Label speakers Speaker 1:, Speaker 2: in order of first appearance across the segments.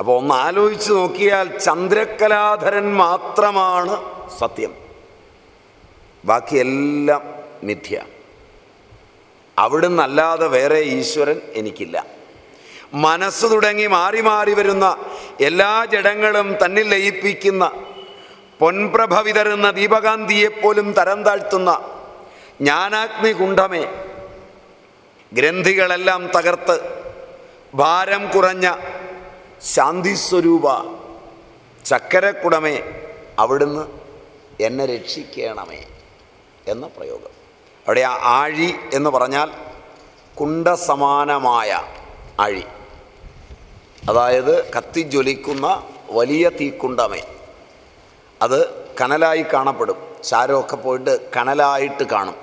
Speaker 1: അപ്പോൾ ഒന്ന് ആലോചിച്ച് നോക്കിയാൽ ചന്ദ്രകലാധരൻ മാത്രമാണ് സത്യം. ബാക്കിയെല്ലാം മിഥ്യ. അവിടുന്ന് അല്ലാതെ വേറെ ഈശ്വരൻ എനിക്കില്ല. മനസ്സ് തുടങ്ങി മാറി മാറി വരുന്ന എല്ലാ ജഡങ്ങളും തന്നിൽ ലയിപ്പിക്കുന്ന പൊൻപ്രഭ വിതറുന്ന ദീപകാന്തിയെപ്പോലും തരം താഴ്ത്തുന്ന ജ്ഞാനാഗ്നി കുണ്ഠമേ ഗ്രന്ഥികളെല്ലാം തകർത്ത് ഭാരം കുറഞ്ഞ ശാന്തിസ്വരൂപ ചക്കരക്കുടമേ അവിടുന്ന് എന്നെ രക്ഷിക്കണമേ എന്ന പ്രയോഗം. അവിടെ ആ ആഴി എന്ന് പറഞ്ഞാൽ കുണ്ടസമാനമായ ആഴി. അതായത് കത്തിജ്വലിക്കുന്ന വലിയ തീക്കുണ്ടമേ. അത് കനലായി കാണപ്പെടും. ചാരമൊക്കെ പോയിട്ട് കനലായിട്ട് കാണും.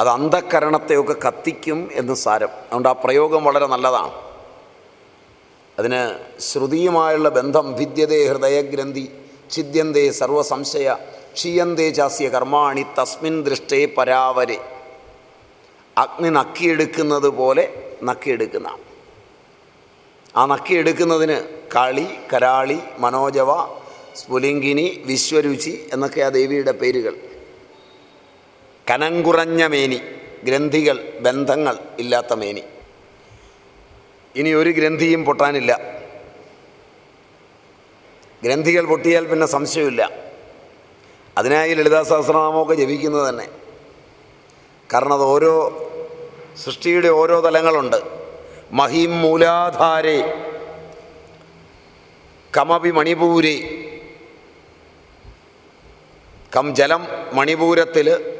Speaker 1: അത് അന്ധക്കരണത്തെയൊക്കെ കത്തിക്കും എന്ന് സാരം. അതുകൊണ്ട് ആ പ്രയോഗം വളരെ നല്ലതാണ്. അതിന് ശ്രുതിയുമായുള്ള ബന്ധം ഭിദ്യതേ ഹൃദയഗ്രന്ഥി ഛിദ്യന്തേ സർവസംശയ ക്ഷീയന്തേ ചാസ്യ കർമാണി തസ്മിൻ ദൃഷ്ടേ പരാവരെ. അഗ്നി നക്കിയെടുക്കുന്നത് പോലെ നക്കിയെടുക്കുന്ന. ആ നക്കിയെടുക്കുന്നതിന് കാളി കരാളി മനോജവ സ്ഫുലിംഗിനി വിശ്വരുചി എന്നൊക്കെ ആ ദേവിയുടെ പേരുകൾ. കനം കുറഞ്ഞ മേനി ഗ്രന്ഥികൾ ബന്ധങ്ങൾ ഇല്ലാത്ത മേനി. ഇനി ഒരു ഗ്രന്ഥിയും പൊട്ടാനില്ല. ഗ്രന്ഥികൾ പൊട്ടിയാൽ പിന്നെ സംശയമില്ല. അതിനായി ലളിതാ സഹസ്രനാമമൊക്കെ ജപിക്കുന്നത് തന്നെ. കാരണം അത് ഓരോ സൃഷ്ടിയുടെ ഓരോ തലങ്ങളുണ്ട്. മഹിം മൂലാധാരേ കമപി മണിപൂരി. കം ജലം മണിപൂരത്തിൽ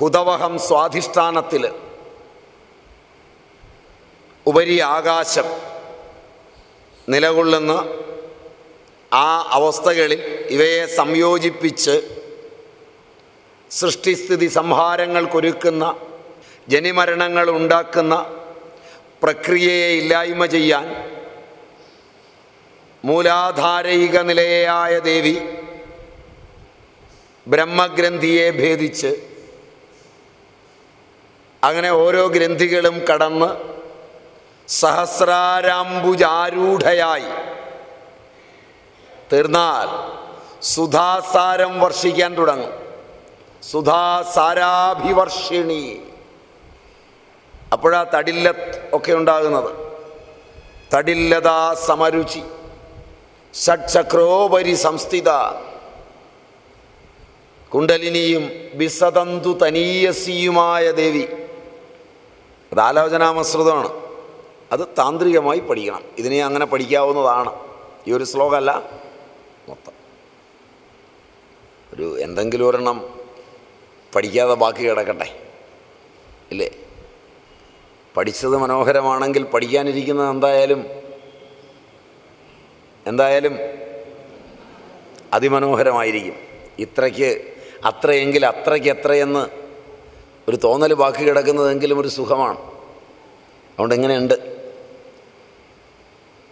Speaker 1: ഹുതവഹം സ്വാധിഷ്ഠാനത്തിൽ ഉപരി ആകാശം നിലകൊള്ളുന്ന ആ അവസ്ഥകളിൽ ഇവയെ സംയോജിപ്പിച്ച് സൃഷ്ടിസ്ഥിതി സംഹാരങ്ങൾക്കൊരുക്കുന്ന ജനിമരണങ്ങൾ ഉണ്ടാക്കുന്ന പ്രക്രിയയെ ഇല്ലായ്മ ചെയ്യാൻ മൂലാധാരയിക നിലയായ ദേവി ബ്രഹ്മഗ്രന്ഥിയെ ഭേദിച്ച് അങ്ങനെ ഓരോ ഗ്രന്ഥികളും കടന്ന് സഹസ്രാരാംബുജാരൂഢയായി. തീർന്നാൽ സുധാസാരം വർഷിക്കാൻ തുടങ്ങും. സുധാസാരാഭിവർഷിണി. അപ്പോഴാ തടില്ലത്ത് ഒക്കെ ഉണ്ടാകുന്നത്. തടില്ലതാ സമരുചി. ഷഡ്ചക്രോപരി സംസ്ഥിത. കുണ്ടലിനിയും ബിസതന്തു തനീയസിയുമായ ദേവി. അത് ആലോചനാമസൃതമാണ് അത് താന്ത്രികമായി പഠിക്കണം. ഇതിനെ അങ്ങനെ പഠിക്കാവുന്നതാണ്. ഈ ഒരു ശ്ലോകമല്ല. മൊത്തം. ഒരു എന്തെങ്കിലും ഒരെണ്ണം പഠിക്കാതെ ബാക്കി കിടക്കട്ടെ. ഇല്ലേ? പഠിച്ചത് മനോഹരമാണെങ്കിൽ പഠിക്കാനിരിക്കുന്നത് എന്തായാലും? എന്തായാലും അതിമനോഹരമായിരിക്കും. ഇത്രയ്ക്ക് അത്രയെങ്കിൽ അത്രയ്ക്ക് എത്രയെന്ന് ഒരു തോന്നൽ ബാക്കി കിടക്കുന്നതെങ്കിലും ഒരു സുഖമാണ്. അതുകൊണ്ട് ഇങ്ങനെയുണ്ട്.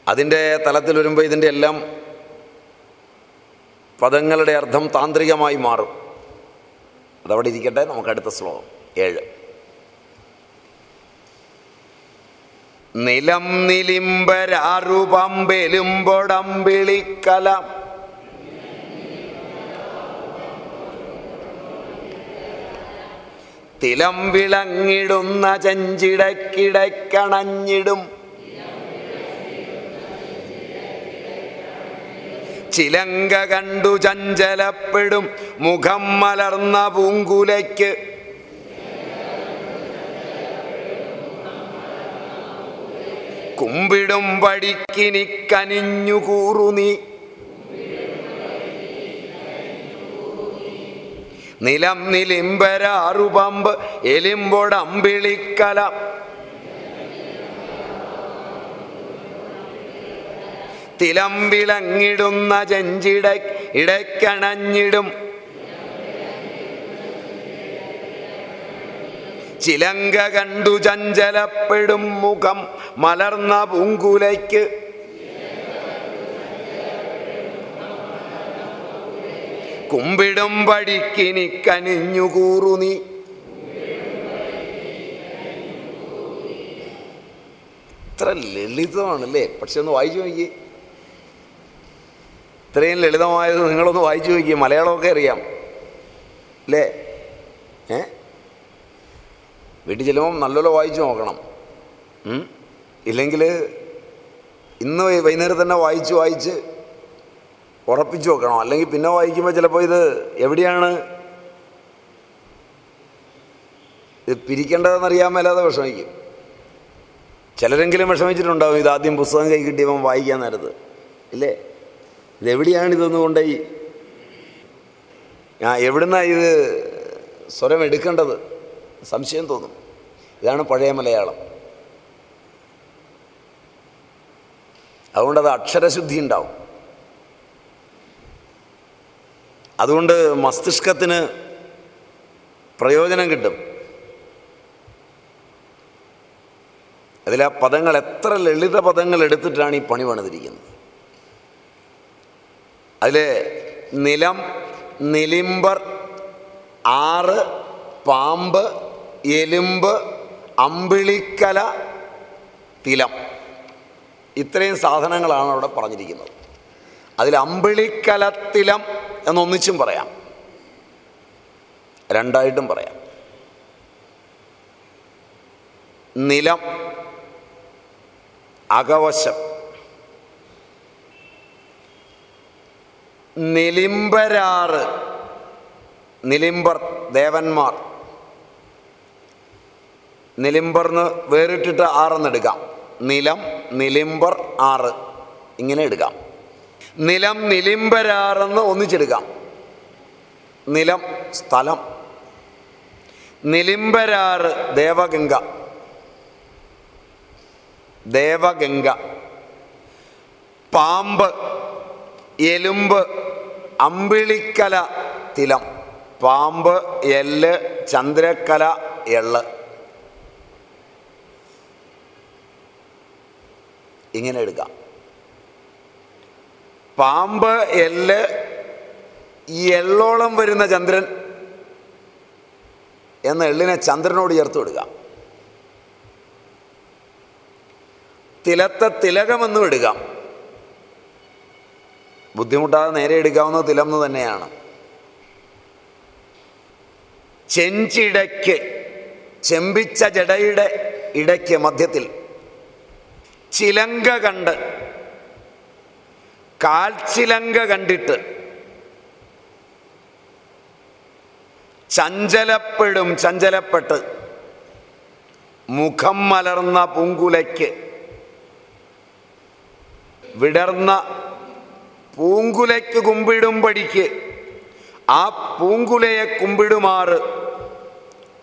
Speaker 1: അതിന്റെ തലത്തിൽ വരുമ്പോൾ ഇതിന്റെ എല്ലാം പദങ്ങളുടെ അർത്ഥം താന്ത്രികമായി മാറും. അതവിടെ ഇരിക്കട്ടെ നമുക്ക് അടുത്ത ശ്ലോകം ഏഴ്. നിലം നിലിംബരാറുപമ്പെലുമ്പൊടമ്പിളിക്കല തിലം വിളങ്ങിടുന്ന ചഞ്ചിടക്കിടക്കണഞ്ഞിടും ചിലങ്ക കണ്ടു ചഞ്ചലപ്പെടും മുഖം മലർന്ന പൂങ്കുലയ്ക്ക്. കുമ്പിടും പടിക്കിനി കനിഞ്ഞു കൂറു നീ. നിലം നിലിമ്പരാറുപമ്പ് എലിമ്പൊടമ്പിളിക്കല. തിലം വിളങ്ങിടുന്ന ചെഞ്ചിട ഇടയ്ക്കണഞ്ഞിടും. ചിലങ്ക കണ്ടു ചഞ്ചലപ്പെടും മുഖം മലർന്ന പൂങ്കുലയ്ക്ക്. കുമ്പിടും പടിക്കിനി കനിഞ്ഞുകൂറു നീ. ഇത്ര ലളിതമാണല്ലേ? പക്ഷെ ഒന്ന് വായിച്ചു നോക്കിയേ. ഇത്രയും ലളിതമായത് നിങ്ങളൊന്ന് വായിച്ചു നോക്കിയേ മലയാളമൊക്കെ അറിയാം. അല്ലേ ഏ? വീട്ടിൽ ചെല്ലുമ്പം നല്ലപോലെ വായിച്ചു നോക്കണം? ഇല്ലെങ്കിൽ ഇന്ന് വൈകുന്നേരം തന്നെ വായിച്ച് വായിച്ച് ഉറപ്പിച്ചു നോക്കണം അല്ലെങ്കിൽ പിന്നെ വായിക്കുമ്പോൾ ചിലപ്പോൾ ഇത് എവിടെയാണ് ഇത് പിരിക്കേണ്ടതെന്നറിയാൻ മേലാതെ വിഷമിക്കും. ചിലരെങ്കിലും വിഷമിച്ചിട്ടുണ്ടാവും ഇത് ആദ്യം പുസ്തകം കൈ കിട്ടിയപ്പം വായിക്കാൻ നേരത്ത്. ഇല്ലേ? ഇതെവിടെയാണ് ഇതൊന്നും കൊണ്ടുപോയി ആ എവിടുന്നാണ് ഇത് സ്വരം എടുക്കേണ്ടത്? സംശയം തോന്നും. ഇതാണ് പഴയ മലയാളം. അതുകൊണ്ടത് അക്ഷരശുദ്ധി ഉണ്ടാവും. അതുകൊണ്ട് മസ്തിഷ്കത്തിന് പ്രയോജനം കിട്ടും. അതിൽ ആ പദങ്ങൾ എത്ര ലളിത പദങ്ങൾ എടുത്തിട്ടാണ് ഈ പണി പണിതിരിക്കുന്നത്? അതിൽ നിലം നിലിമ്പർ ആറ് പാമ്പ് എലുമ്പ് അമ്പിളിക്കല തിലം. ഇത്രയും സാധനങ്ങളാണ് അവിടെ പറഞ്ഞിരിക്കുന്നത്. അതിൽ അമ്പിളിക്കലത്തിലം എന്നൊന്നിച്ചും പറയാം. രണ്ടായിട്ടും പറയാം. നിലം അകവശം നിലിംബരാറ് നിലിംബർ ദേവന്മാർ. നിലിംബർന്ന് വേറിട്ടിട്ട് ആറെന്നെടുക്കാം നിലം നിലിംബർ ആറ്. ഇങ്ങനെ എടുക്കാം നിലം നിലിംബരാറെന്ന് ഒന്നിച്ചെടുക്കാം നിലം സ്ഥലം. നിലിംബരാറ് ദേവഗംഗ. ദേവഗംഗ. പാമ്പ് എലുമ്പ് അമ്പിളിക്കല തിലം. പാമ്പ് എല്ല് ചന്ദ്രക്കല എള്ള് ഇങ്ങനെ എടുക്കാം. പാമ്പ് എല്ല് ഈ എള്ളോളം വരുന്ന ചന്ദ്രൻ എന്ന എള്ളിനെ ചന്ദ്രനോട് ചേർത്ത് വിടുക തിലത്തെ തിലകമെന്നും എടുക്കാം. ബുദ്ധിമുട്ടാതെ നേരെ എടുക്കാവുന്ന തിലം തന്നെയാണ്. ചെഞ്ചിടയ്ക്ക് ചെമ്പിച്ച ജടയുടെ ഇടയ്ക്ക് മധ്യത്തിൽ ചിലങ്ക കണ്ട് കാൽച്ചിലങ്ക കണ്ടിട്ട് ചഞ്ചലപ്പെടും ചഞ്ചലപ്പെട്ട് മുഖം മലർന്ന പൂങ്കുലയ്ക്ക് വിടർന്ന പൂങ്കുലയ്ക്ക് കുമ്പിടുമ്പടിക്ക് ആ പൂങ്കുലയെ കുമ്പിടുമാറ്.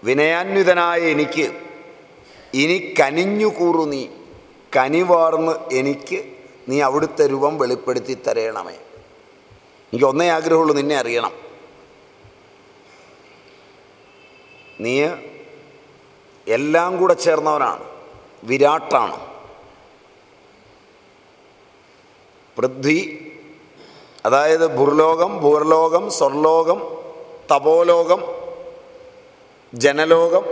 Speaker 1: വിനയാന്വിതനായ എനിക്ക്. ഇനി കനിഞ്ഞുകൂറു നീ. കനിവാർന്ന് എനിക്ക് നീ അവിടുത്തെ രൂപം വെളിപ്പെടുത്തി തരയണമേ എനിക്ക് ഒന്നേ ആഗ്രഹമുള്ളൂ നിന്നെ അറിയണം. നീ എല്ലാം കൂടെ ചേർന്നവനാണ്. വിരാട്ടാണ്. പൃഥ്വി അതായത് ഭൂർലോകം ഭൂർലോകം സ്വർലോകം തപോലോകം ജനലോകം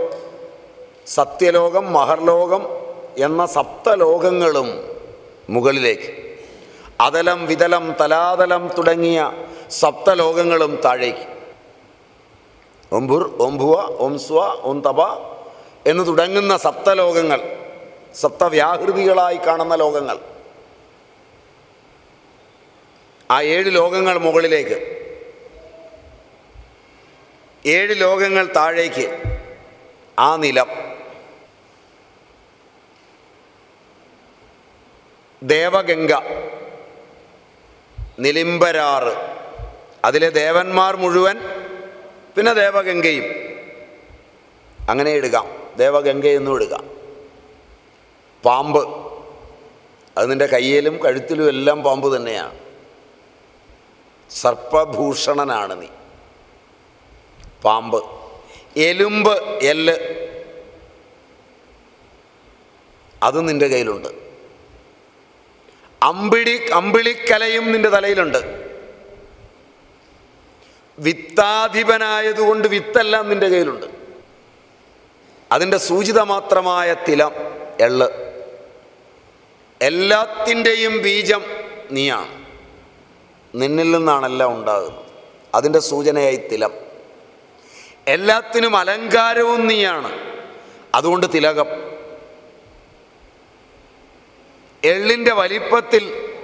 Speaker 1: സത്യലോകം മഹർലോകം എന്ന സപ്തലോകങ്ങളും മുകളിലേക്ക്. അതലം വിതലം തലാതലം തുടങ്ങിയ സപ്തലോകങ്ങളും താഴേക്ക്. ഒംഭുർ ഒംഭുവ ഓം സ്വ ഓം തപ എന്ന് തുടങ്ങുന്ന സപ്തലോകങ്ങൾ സപ്തവ്യാഹൃതികളായി കാണുന്ന ലോകങ്ങൾ. ആ ഏഴ് ലോകങ്ങൾ മുകളിലേക്ക്. ഏഴ് ലോകങ്ങൾ താഴേക്ക്. ആ നിലം. ദേവഗംഗ. നിലിംബരാറ് അതിലെ ദേവന്മാർ മുഴുവൻ പിന്നെ ദേവഗംഗയും. അങ്ങനെ എടുക്കാം ദേവഗംഗയെന്നും എടുക്കാം പാമ്പ്. അത് നിന്റെ കയ്യിലും കഴുത്തിലും എല്ലാം പാമ്പ് തന്നെയാണ്. സർപ്പഭൂഷണനാണ് നീ. പാമ്പ്. എലുമ്പ് എല്ല്. അത് നിന്റെ കയ്യിലുണ്ട്. അമ്പിളി അമ്പിളിക്കലയും നിന്റെ തലയിലുണ്ട്. വിത്താധിപനായതുകൊണ്ട് വിത്തെല്ലാം നിന്റെ കയ്യിലുണ്ട്. അതിന്റെ സൂചിത മാത്രമായ തിലം എള്ള്. എല്ലാത്തിന്റെയും ബീജം നീയാണ്. നിന്നിൽ നിന്നാണ് എല്ലാം ഉണ്ടാകുന്നത് അതിന്റെ സൂചനയായി തിലം. എല്ലാത്തിനും അലങ്കാരവും നീയാണ്. അതുകൊണ്ട് തിലകം. എള്ളിന്റെ വലിപ്പത്തിൽ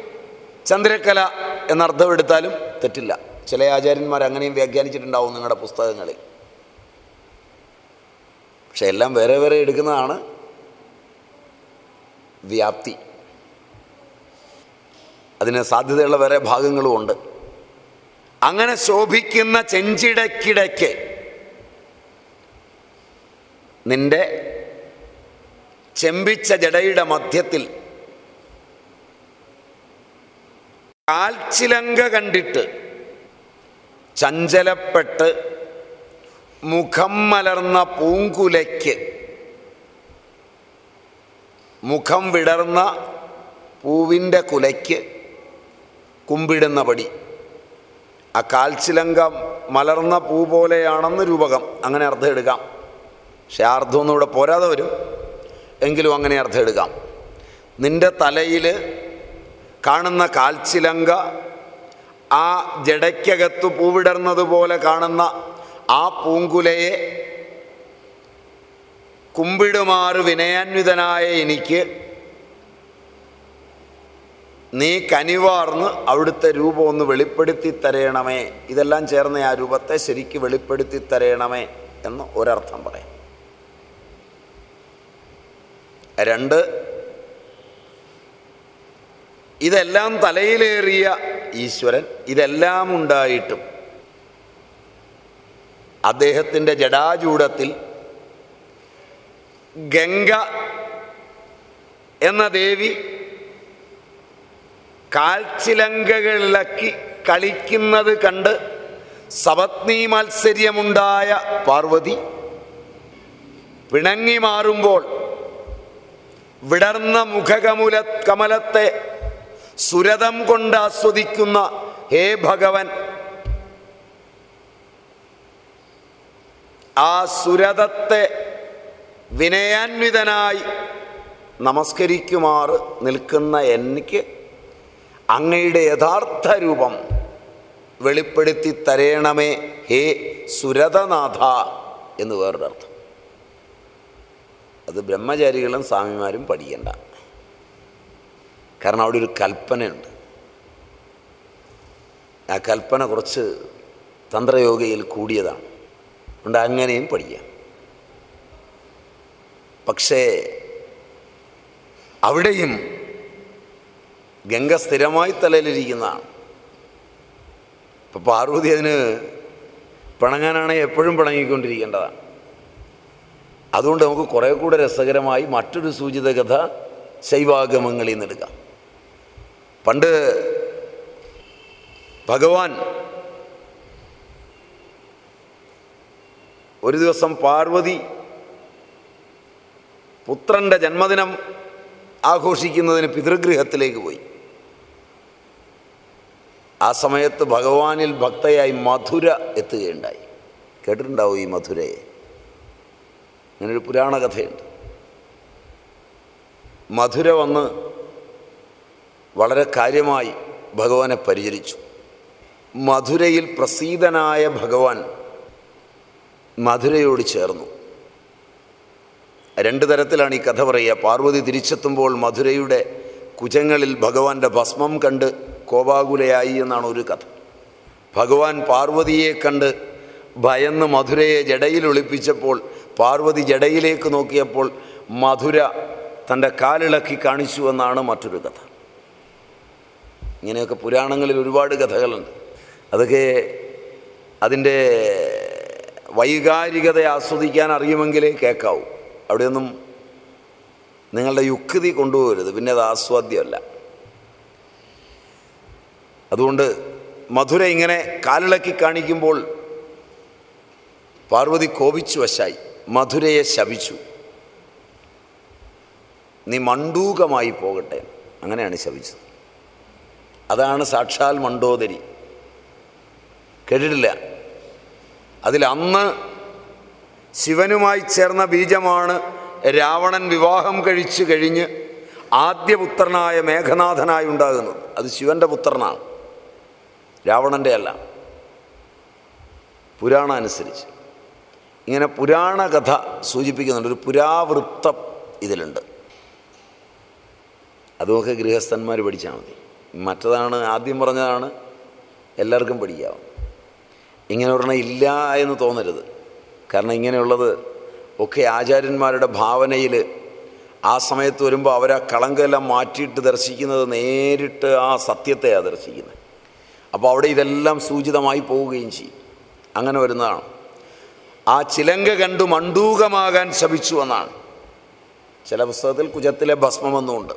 Speaker 1: ചന്ദ്രക്കല എന്നർത്ഥമെടുത്താലും തെറ്റില്ല. ചില ആചാര്യന്മാർ അങ്ങനെയും വ്യാഖ്യാനിച്ചിട്ടുണ്ടാവും നിങ്ങളുടെ പുസ്തകങ്ങളിൽ. പക്ഷെ എല്ലാം വേറെ വേറെ എടുക്കുന്നതാണ് വ്യാപ്തി. അതിന് സാധ്യതയുള്ള വേറെ ഭാഗങ്ങളുമുണ്ട് അങ്ങനെ ശോഭിക്കുന്ന ചെഞ്ചിടക്കിടയ്ക്ക് നിന്റെ ചെമ്പിച്ച ജടയുടെ മധ്യത്തിൽ കാൽച്ചിലങ്ക കണ്ടിട്ട് ചഞ്ചലപ്പെട്ട് മുഖം മലർന്ന പൂങ്കുലയ്ക്ക് മുഖം വിടർന്ന പൂവിന്റെ കുലയ്ക്ക് കുമ്പിടുന്ന പടി ആ കാൽച്ചിലങ്ക മലർന്ന പൂ പോലെയാണെന്ന് രൂപകം. അങ്ങനെ അർത്ഥം എടുക്കാം പക്ഷെ അർത്ഥമൊന്നും ഇവിടെ പോരാതെ വരും. എങ്കിലും അങ്ങനെ അർത്ഥം എടുക്കാം നിന്റെ തലയിൽ കാണുന്ന കാൽച്ചിലങ്ക ആ ജടയ്ക്കകത്ത് പൂവിടർന്നതുപോലെ കാണുന്ന ആ പൂങ്കുലയെ കുമ്പിടുമാറ് വിനയാന്വിതനായ എനിക്ക് നീ കനിവാർന്ന് അവിടുത്തെ രൂപം ഒന്ന് വെളിപ്പെടുത്തി തരയണമേ. ഇതെല്ലാം ചേർന്ന് ആ രൂപത്തെ ശരിക്ക് വെളിപ്പെടുത്തി തരയണമേ എന്ന് ഒരർത്ഥം പറയാം. രണ്ട് ഇതെല്ലാം തലയിലേറിയ ഈശ്വരൻ ഇതെല്ലാം ഉണ്ടായിട്ടും അദ്ദേഹത്തിന്റെ ജഡാചൂടത്തിൽ ഗംഗ എന്ന ദേവി കാൽച്ചിലങ്കകളിളക്കി കളിക്കുന്നത് കണ്ട് സപത്നി മത്സര്യമുണ്ടായ പാർവതി പിണങ്ങി മാറുമ്പോൾ വിടർന്ന മുഖകമുല കമലത്തെ സുരതം കൊണ്ട് ആസ്വദിക്കുന്ന ഹേ ഭഗവൻ. ആ സുരതത്തെ വിനയാന്വിതനായി നമസ്കരിക്കുമാറ് നിൽക്കുന്ന എനിക്ക് അങ്ങയുടെ യഥാർത്ഥ രൂപം വെളിപ്പെടുത്തി തരേണമേ ഹേ സുരതനാഥ എന്ന് വേറൊരു അർത്ഥം. അത് ബ്രഹ്മചാരികളും സ്വാമിമാരും പഠിക്കേണ്ട. കാരണം അവിടെ ഒരു കൽപ്പനയുണ്ട്. ആ കൽപ്പന കുറച്ച് തന്ത്രയോഗയിൽ കൂടിയതാണ്. അതുകൊണ്ട് അങ്ങനെയും പഠിക്കാം. പക്ഷേ അവിടെയും ഗംഗ സ്ഥിരമായി തലയിലിരിക്കുന്നതാണ്. ഇപ്പം പാർവതി അതിന് പിണങ്ങാനാണെങ്കിൽ എപ്പോഴും പിണങ്ങിക്കൊണ്ടിരിക്കേണ്ടതാണ്. അതുകൊണ്ട് നമുക്ക് കുറേ കൂടെ രസകരമായി മറ്റൊരു സൂചിത കഥ ശൈവാഗമങ്ങളിൽ നിന്ന് എടുക്കാം. പണ്ട് ഭഗവാൻ ഒരു ദിവസം പാർവതി പുത്രന്റെ ജന്മദിനം ആഘോഷിക്കുന്നതിന് പിതൃഗൃഹത്തിലേക്ക് പോയി. ആ സമയത്ത് ഭഗവാനിൽ ഭക്തയായി മധുര എത്തുകയുണ്ടായി. കേട്ടിട്ടുണ്ടാവും ഈ മധുരയെ? അങ്ങനൊരു പുരാണ കഥയുണ്ട്. മധുര വന്ന് വളരെ കാര്യമായി ഭഗവാനെ പരിചരിച്ചു. മധുരയിൽ പ്രസീതനായ ഭഗവാൻ മധുരയോട് ചേർന്നു. രണ്ട് തരത്തിലാണ് ഈ കഥ പറയുക. പാർവതി തിരിച്ചെത്തുമ്പോൾ മധുരയുടെ കുജങ്ങളിൽ ഭഗവാന്റെ ഭസ്മം കണ്ട് കോപാകുലയായി എന്നാണ് ഒരു കഥ. ഭഗവാൻ പാർവതിയെ കണ്ട് ഭയന്ന് മധുരയെ ജടയിൽ ഒളിപ്പിച്ചപ്പോൾ പാർവതി ജടയിലേക്ക് നോക്കിയപ്പോൾ മധുര തന്റെ കാലിളക്കി കാണിച്ചു എന്നാണ് മറ്റൊരു കഥ. ഇങ്ങനെയൊക്കെ പുരാണങ്ങളിൽ ഒരുപാട് കഥകളുണ്ട്. അതൊക്കെ അതിന്റെ വൈകാരികത ആസ്വദിക്കാൻ അറിയുമെങ്കിലേ കേൾക്കാവൂ. അവിടെയൊന്നും നിങ്ങളുടെ യുക്തി കൊണ്ടുപോകരുത്. പിന്നെ അത് ആസ്വാദ്യമല്ല. അതുകൊണ്ട് മധുര ഇങ്ങനെ കാലിളക്കി കാണിക്കുമ്പോൾ പാർവതി കോപിച്ചു വശായി മധുരയെ ശപിച്ചു. നീ മണ്ടൂകമായി പോകട്ടെ. അങ്ങനെയാണ് ശപിച്ചത്. അതാണ് സാക്ഷാൽ മണ്ടോദരി. കേട്ടിട്ടില്ല? അതിൽ അന്ന് ശിവനുമായി ചേർന്ന ബീജമാണ് രാവണൻ വിവാഹം കഴിച്ചു കഴിഞ്ഞ് ആദ്യപുത്രനായ മേഘനാഥനായി ഉണ്ടാകുന്നത്. അത് ശിവന്റെ പുത്രനാണ്. രാവണന്റെ അല്ല. പുരാണം അനുസരിച്ച്. ഇങ്ങനെ പുരാണ കഥ സൂചിപ്പിക്കുന്നുണ്ട്. ഒരു പുരാവൃത്തം ഇതിലുണ്ട്. അതുമൊക്കെ ഗൃഹസ്ഥന്മാർ പഠിച്ചാൽ മതി. മറ്റതാണ് ആദ്യം പറഞ്ഞതാണ് എല്ലാവർക്കും പഠിക്കാവും ഇങ്ങനെ ഒരെണ്ണം ഇല്ല എന്ന് തോന്നരുത്. കാരണം ഇങ്ങനെയുള്ളത് ഒക്കെ ആചാര്യന്മാരുടെ ഭാവനയിൽ ആ സമയത്ത് വരുമ്പോൾ അവർ ആ കളങ്കമെല്ലാം മാറ്റിയിട്ട് ദർശിക്കുന്നത് നേരിട്ട് ആ സത്യത്തെയാണ് ദർശിക്കുന്നത്. അപ്പോൾ അവിടെ ഇതെല്ലാം സൂചിതമായി പോവുകയും ചെയ്യും. അങ്ങനെ വരുന്നതാണ്. ആ ചിലങ്ക കണ്ടു മണ്ടൂകമാകാൻ ശപിച്ചു എന്നാണ്. ചില പുസ്തകത്തിൽ കുജത്തിലെ ഭസ്മമെന്നുമുണ്ട്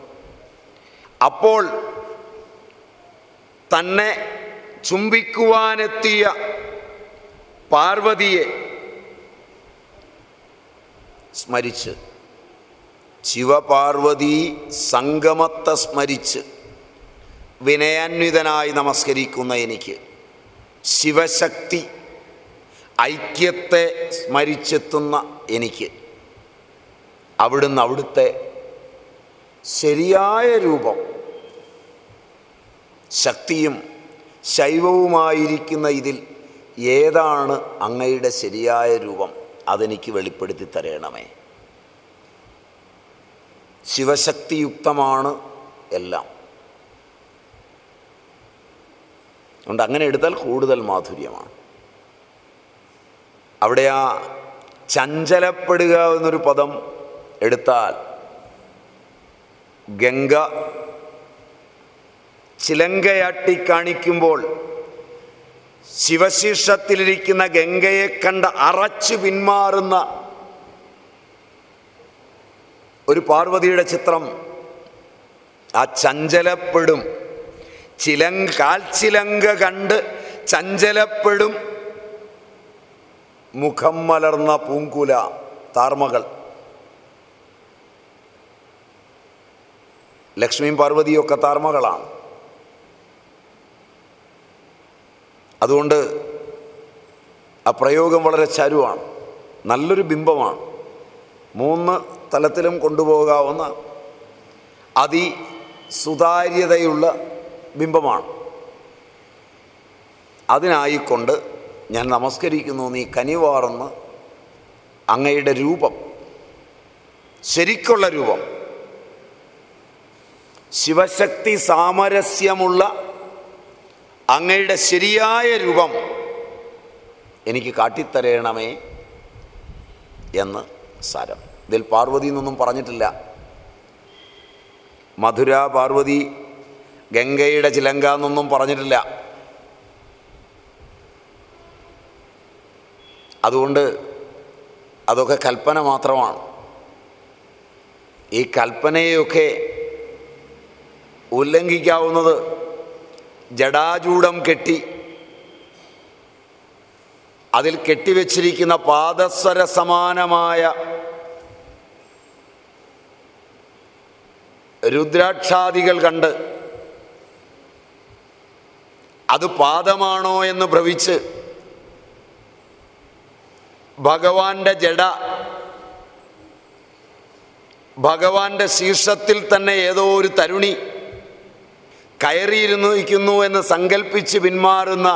Speaker 1: അപ്പോൾ തന്നെ ചുംബിക്കുവാനെത്തിയ പാർവതിയെ സ്മരിച്ച്. ശിവപാർവതി സംഗമത്തെ സ്മരിച്ച്. വിനയാന്വിതനായി നമസ്കരിക്കുന്ന എനിക്ക് ശിവശക്തി ഐക്യത്തെ സ്മരിച്ചെത്തുന്ന എനിക്ക് അവിടുന്ന് അവിടുത്തെ ശരിയായ രൂപം ശക്തിയും ശൈവവുമായിരിക്കുന്ന ഇതിൽ ഏതാണ് അങ്ങയുടെ ശരിയായ രൂപം അതെനിക്ക് വെളിപ്പെടുത്തി തരണമേ. ശിവശക്തിയുക്തമാണ് എല്ലാം. അതുകൊണ്ട് അങ്ങനെ എടുത്താൽ കൂടുതൽ മാധുര്യമാണ്. അവിടെ ആ ചഞ്ചലപ്പെടുക എന്നൊരു പദം എടുത്താൽ ഗംഗ ചിലങ്കയാട്ടി കാണിക്കുമ്പോൾ ശിവശീർഷത്തിലിരിക്കുന്ന ഗംഗയെ കണ്ട് അറച്ചു പിന്മാറുന്ന ഒരു പാർവതിയുടെ ചിത്രം ആ ചഞ്ചലപ്പെടും. ചിലങ്ക കാൽച്ചിലങ്ക കണ്ട് ചഞ്ചലപ്പെടും. മുഖം മലർന്ന പൂങ്കുല താർമകൾ. ലക്ഷ്മിയും പാർവതിയൊക്കെ താർമകളാണ്. അതുകൊണ്ട് ആ പ്രയോഗം വളരെ ചരുവാണ്. നല്ലൊരു ബിംബമാണ്. മൂന്ന് തലത്തിലും കൊണ്ടുപോകാവുന്ന അതി സുതാര്യതയുള്ള ബിംബമാണ്. അതിനായിക്കൊണ്ട് ഞാൻ നമസ്കരിക്കുന്നു നീ കനിവാർന്ന് അങ്ങയുടെ രൂപം ശരിക്കുള്ള രൂപം ശിവശക്തി സാമരസ്യമുള്ള അങ്ങയുടെ ശരിയായ രൂപം എനിക്ക് കാട്ടിത്തരയണമേ എന്ന് സാരം. ഇതിൽ പാർവതി എന്നൊന്നും പറഞ്ഞിട്ടില്ല. മധുര പാർവതി ഗംഗയുടെ ചിലങ്ക എന്നൊന്നും പറഞ്ഞിട്ടില്ല. അതുകൊണ്ട് അതൊക്കെ കൽപ്പന മാത്രമാണ്. ഈ കൽപ്പനയൊക്കെ ഉല്ലംഘിക്കാവുന്നത് ജടാചൂടം കെട്ടി അതിൽ കെട്ടിവെച്ചിരിക്കുന്ന പാദസ്വര സമാനമായ രുദ്രാക്ഷാദികൾ കണ്ട് അത് പാദമാണോ എന്ന് ഭ്രവിച്ച് ഭഗവാന്റെ ജഡ ഭഗവാന്റെ ശീർഷത്തിൽ തന്നെ ഏതോ ഒരു തരുണി കയറിയിരുന്നു ഇരിക്കുന്നു എന്ന് സങ്കല്പിച്ച് പിന്മാറുന്ന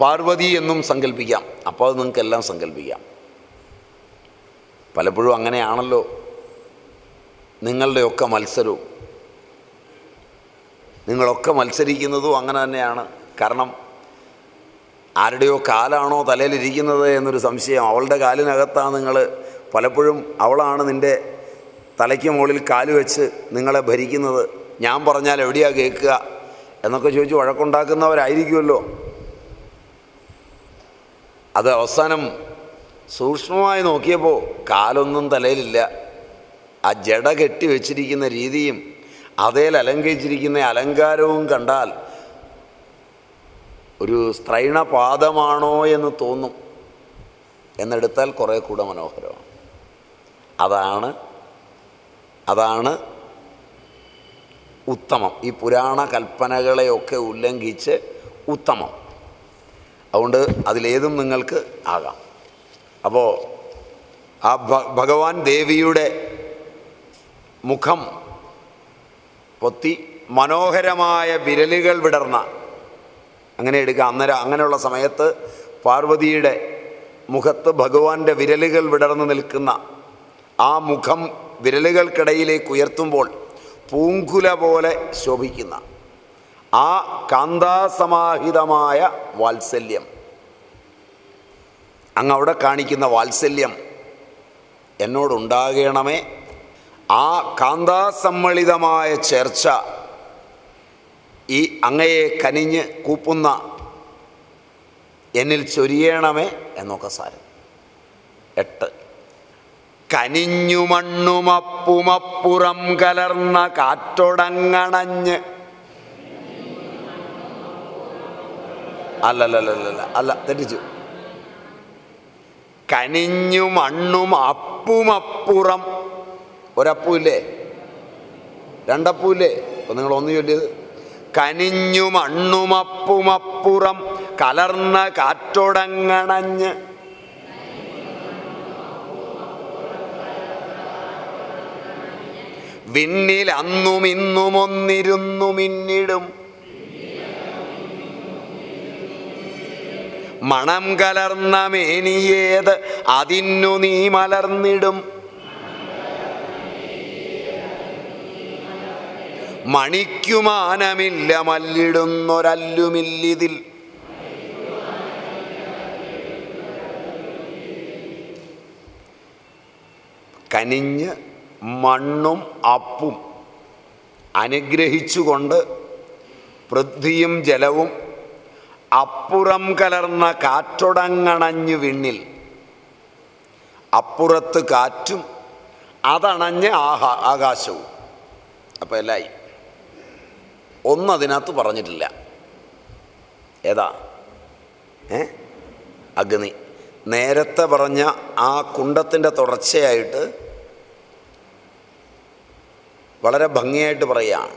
Speaker 1: പാർവതി എന്നും സങ്കല്പിക്കാം അപ്പോൾ അത് നിങ്ങൾക്കെല്ലാം സങ്കല്പിക്കാം പലപ്പോഴും അങ്ങനെയാണല്ലോ നിങ്ങളുടെയൊക്കെ മത്സരവും. നിങ്ങളൊക്കെ മത്സരിക്കുന്നതും അങ്ങനെ തന്നെയാണ്. കാരണം ആരുടെയോ കാലാണോ തലയിലിരിക്കുന്നത് എന്നൊരു സംശയം അവളുടെ കാലിനകത്താണ് നിങ്ങൾ പലപ്പോഴും അവളാണ് നിന്റെ തലയ്ക്ക് മുകളിൽ കാൽ വെച്ച് നിങ്ങളെ ഭരിക്കുന്നത്. ഞാൻ പറഞ്ഞാൽ എവിടെയാണ് കേൾക്കുക? എന്നൊക്കെ ചോദിച്ച് വഴക്കുണ്ടാക്കുന്നവരായിരിക്കുമല്ലോ. അത് അവസാനം സൂക്ഷ്മമായി നോക്കിയപ്പോൾ കാലൊന്നും തലയിലില്ല. ആ ജട കെട്ടി വെച്ചിരിക്കുന്ന രീതിയും അതേൽ അലങ്കരിച്ചിരിക്കുന്ന അലങ്കാരവും കണ്ടാൽ ഒരു സ്ത്രൈണപാദമാണോ എന്ന് തോന്നും. എന്നെടുത്താൽ കുറേ കൂടെ മനോഹരമാണ്. അതാണ് അതാണ് ഉത്തമം. ഈ പുരാണ കൽപ്പനകളെയൊക്കെ ഉല്ലംഘിച്ച് ഉത്തമം. അതുകൊണ്ട് അതിലേതും നിങ്ങൾക്ക് ആകാം. അപ്പോൾ ആ ഭഗവാൻ ദേവിയുടെ മുഖം പൊത്തി മനോഹരമായ വിരലുകൾ വിടർന്ന. അങ്ങനെ എടുക്കുക. അന്നേരം അങ്ങനെയുള്ള സമയത്ത് പാർവതിയുടെ മുഖത്ത് ഭഗവാന്റെ വിരലുകൾ വിടർന്നു നിൽക്കുന്ന ആ മുഖം വിരലുകൾക്കിടയിലേക്ക് ഉയർത്തുമ്പോൾ പൂങ്കുല പോലെ ശോഭിക്കുന്ന ആ കാന്താസമാഹിതമായ വാത്സല്യം. അങ്ങ് അവിടെ കാണിക്കുന്ന വാത്സല്യം എന്നോടുണ്ടാകണമേ ആ കാന്താസമ്മളിതമായ ചേർച്ച ഈ അങ്ങയെ കനിഞ്ഞ് കൂപ്പുന്ന എന്നിൽ ചൊരിയണമേ എന്നൊക്കെ സാരം. എട്ട്. കനിഞ്ഞു മണ്ണുമപ്പുമപ്പുറം കലർന്ന കാറ്റൊടങ്ങണഞ്ഞ്. അല്ലല്ലല്ലല്ല അല്ല തെറ്റിച്ചു. കനിഞ്ഞു മണ്ണും അപ്പുമപ്പുറം ഒരപ്പൂല്ലേ? രണ്ടപ്പൂല്ലേ? അപ്പം നിങ്ങൾ ഒന്ന് ചൊല്ലിയത്. കനിഞ്ഞു മണ്ണുമപ്പുമപ്പുറം കലർന്ന കാറ്റൊടങ്ങണഞ്ഞ്. വിണ്ണിൽ അന്നും ഇന്നും ഒന്നിരുന്നു മിന്നിടും. മണം കലർന്ന മേനിയേത് അതിന്നു നീ മലർന്നിടും. മണിക്കുമാനമില്ല മല്ലിടുന്നൊരല്ലുമില്ലിതിൽ. കനിഞ്ഞ് മണ്ണും അപ്പും അനുഗ്രഹിച്ചുകൊണ്ട് പൃഥ്വിയും ജലവും അപ്പുറം കലർന്ന കാറ്റൊടങ്ങണഞ്ഞു വിണ്ണിൽ. അപ്പുറത്ത് കാറ്റും അതണഞ്ഞ് ആഹാ ആകാശവും. അപ്പോൾ എല്ലായി. ഒന്നതിനകത്ത് പറഞ്ഞിട്ടില്ല. ഏതാ? ഏ? അഗ്നി. നേരത്തെ പറഞ്ഞ ആ കുണ്ടത്തിന്റെ തുടർച്ചയായിട്ട് വളരെ ഭംഗിയായിട്ട് പറയുകയാണ്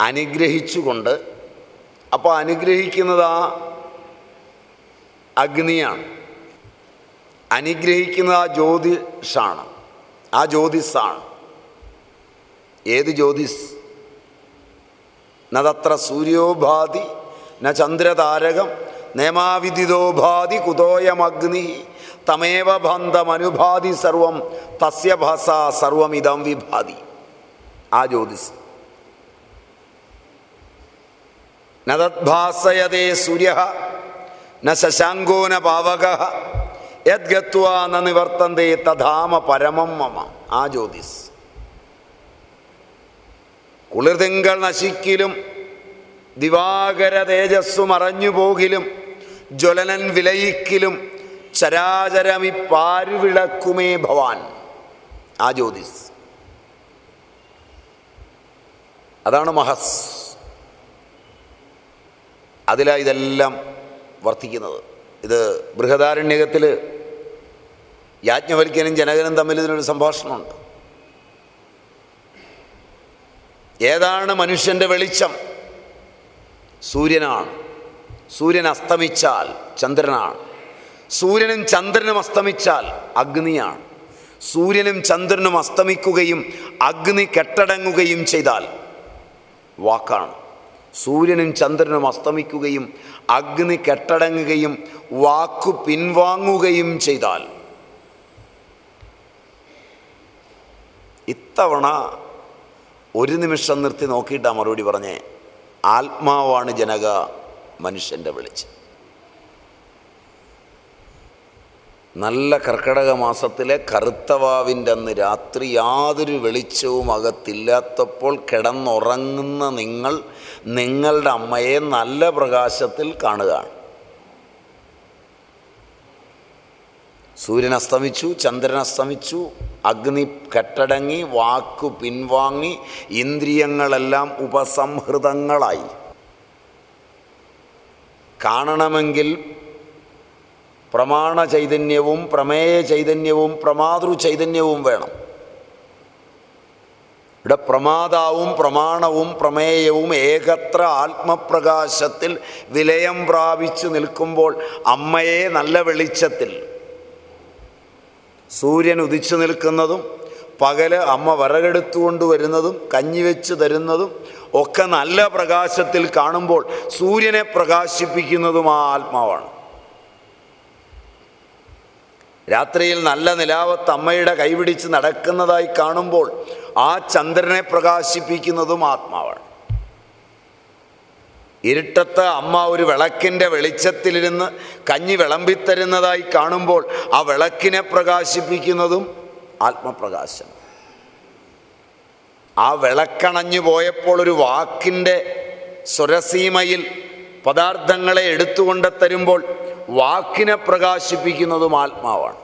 Speaker 1: അനുഗ്രഹിച്ചുകൊണ്ട്. അപ്പോൾ അനുഗ്രഹിക്കുന്നത് ആ അഗ്നിയാണ്. അനുഗ്രഹിക്കുന്നത് ആ ജ്യോതിഷാണ്. ആ ജ്യോതിസാണ്. ഏത് ജ്യോതിസ്? നതത്ര സൂര്യോഭാതി ന ചന്ദ്രതാരകം നേമാവിദിതോഭാതി കുതോയമഗ്നി തമേവ ബന്ധമനുഭാതി സർവം തസ്യ ഭാസ സർവമിതം വിഭാതി. ആ ജ്യോതിസ്. നതദ്ഭാസയതേ സൂര്യ ന ശശാങ്കോ ന പാവക യദ്ഗത്വ നിവർത്തന്തേ തഥാമ പരമം മമ. ആ ജ്യോതിസ്. കുളിർതിങ്കൾ നശിക്കിലും ദിവാകര തേജസ്സു മറഞ്ഞു പോകിലും ജ്വലനൻ വിലയിക്കിലും ചരാചരമി പാരുവിളക്കുമേ ഭവാൻ. ആ ജ്യോതിസ്. അതാണ് മഹസ്. അതിലാ ഇതെല്ലാം വർത്തിക്കുന്നത്. ഇത് ബൃഹദാരണ്യകത്തിൽ യാജ്ഞവൽക്കനും ജനകനും തമ്മിൽ ഇതിനൊരു സംഭാഷണമുണ്ട്. ഏതാണ് മനുഷ്യന്റെ വെളിച്ചം? സൂര്യനാണ്. സൂര്യൻ അസ്തമിച്ചാൽ ചന്ദ്രനാണ്. സൂര്യനും ചന്ദ്രനും അസ്തമിച്ചാൽ അഗ്നിയാണ്. സൂര്യനും ചന്ദ്രനും അസ്തമിക്കുകയും അഗ്നി കെട്ടടങ്ങുകയും ചെയ്താൽ വാക്കാണ്. സൂര്യനും ചന്ദ്രനും അസ്തമിക്കുകയും അഗ്നി കെട്ടടങ്ങുകയും വാക്കു പിൻവാങ്ങുകയും ചെയ്താൽ ഇത്തവണ ഒരു നിമിഷം നിർത്തി നോക്കിയിട്ടാ മറുപടി പറഞ്ഞേ. ആത്മാവാണ് ജനക മനുഷ്യന്റെ വെളിച്ചം. നല്ല കർക്കടക മാസത്തിലെ കറുത്തവാവിന്റെ അന്ന് രാത്രി യാതൊരു വെളിച്ചവും അകത്തില്ലാത്തപ്പോൾ കിടന്നുറങ്ങുന്ന നിങ്ങൾ നിങ്ങളുടെ അമ്മയെ നല്ല പ്രകാശത്തിൽ കാണുകയാണ്. സൂര്യൻ അസ്തമിച്ചു ചന്ദ്രൻ അസ്തമിച്ചു അഗ്നി കെട്ടടങ്ങി വാക്കു പിൻവാങ്ങി ഇന്ദ്രിയങ്ങളെല്ലാം ഉപസംഹൃതങ്ങളായി. കാണണമെങ്കിൽ പ്രമാണ ചൈതന്യവും പ്രമേയ ചൈതന്യവും പ്രമാതൃ ചൈതന്യവും വേണം. ഇവിടെ പ്രമാതാവും പ്രമാണവും പ്രമേയവും ഏകത്ര ആത്മപ്രകാശത്തിൽ വിലയം പ്രാപിച്ചു നിൽക്കുമ്പോൾ അമ്മയെ നല്ല വെളിച്ചത്തിൽ സൂര്യൻ ഉദിച്ചു നിൽക്കുന്നതും പകൽ അമ്മ വിറകെടുത്തുകൊണ്ട് വരുന്നതും കഞ്ഞിവെച്ച് തരുന്നതും ഒക്കെ നല്ല പ്രകാശത്തിൽ കാണുമ്പോൾ സൂര്യനെ പ്രകാശിപ്പിക്കുന്നതും ആ ആത്മാവാണ്. രാത്രിയിൽ നല്ല നിലാവത്ത് അമ്മയുടെ കൈപിടിച്ച് നടക്കുന്നതായി കാണുമ്പോൾ ആ ചന്ദ്രനെ പ്രകാശിപ്പിക്കുന്നതും ആത്മാവാണ്. ഇരുട്ടത്ത് അമ്മ ഒരു വിളക്കിന്റെ വെളിച്ചത്തിലിരുന്ന് കഞ്ഞി വിളമ്പിത്തരുന്നതായി കാണുമ്പോൾ ആ വിളക്കിനെ പ്രകാശിപ്പിക്കുന്നതും ആത്മപ്രകാശം. ആ വിളക്കണഞ്ഞു പോയപ്പോൾ ഒരു വാക്കിന്റെ സ്വരസീമയിൽ പദാർത്ഥങ്ങളെ എടുത്തുകൊണ്ട് തരുമ്പോൾ വാക്കിനെ പ്രകാശിപ്പിക്കുന്നതും ആത്മാവാണ്.